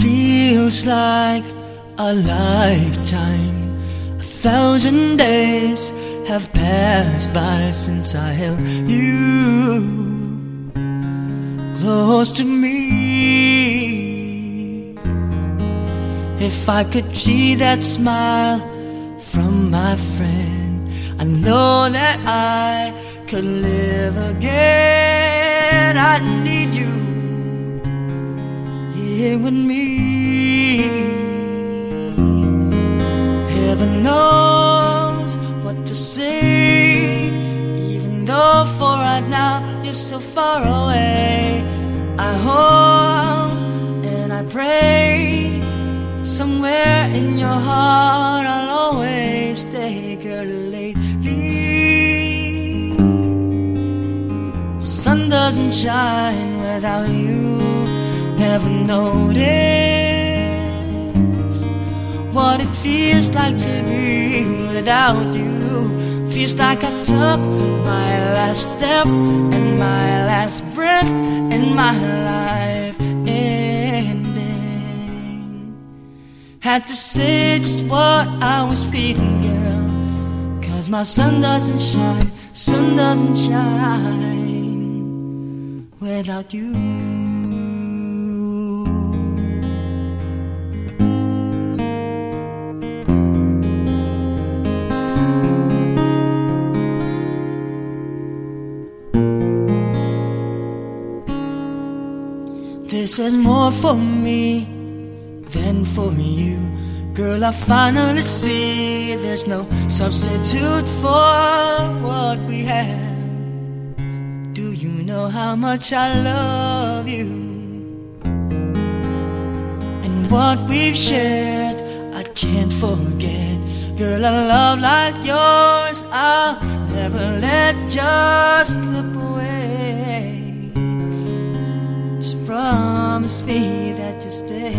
feels like a lifetime. A thousand days have passed by since I held you close to me. If I could see that smile from my friend, I know that I could live again. I need you here with me. Heaven knows what to say, even though for right now you're so far away. I hope and I pray somewhere in your heart I'll always stay, girl, lately. Sun doesn't shine without you never noticed what it feels like to be without you. Feels like I took my last step and my last breath in my life ending. Had to say just what I was feeling, girl. Cause my sun doesn't shine, sun doesn't shine without you. This is more for me than for you. Girl, I finally see there's no substitute for what we have. Do you know how much I love you? And what we've shared, I can't forget. Girl, a love like yours, I'll never let just slip away. Just promise me that you'll stay.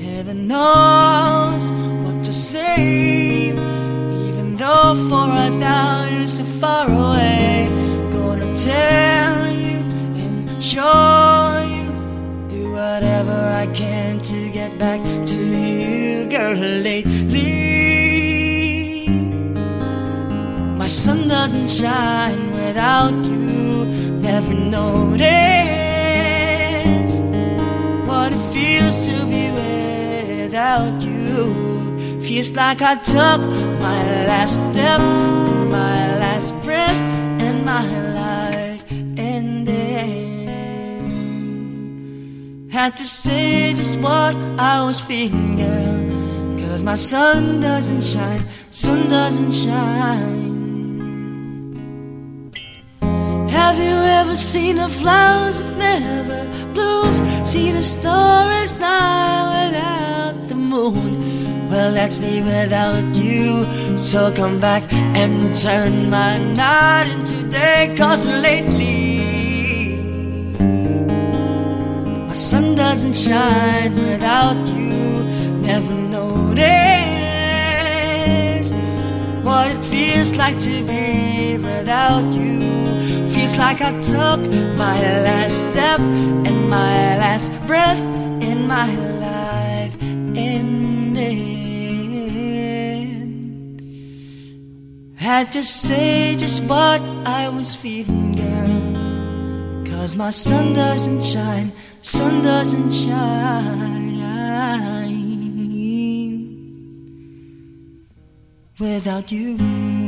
Heaven knows what to say. Even though for right now you're so far away. Gonna tell you and show you. Do whatever I can to get back to you, girl, lately. My sun doesn't shine without you. Never noticed without you. Feels like I took my last step and my last breath and my life ended. Had to say just what I was feeling, girl. Cause my sun doesn't shine, sun doesn't shine. Have you ever seen a flower that never blooms? See the stars the moon. Well, that's me without you. So come back and turn my night into day. Cause lately, my sun doesn't shine without you. Never noticed what it feels like to be without you. Feels like I took my last step and my last breath in my life ended. Had to say just what I was feeling, girl. Cause my sun doesn't shine, sun doesn't shine without you.